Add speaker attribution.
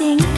Speaker 1: nothing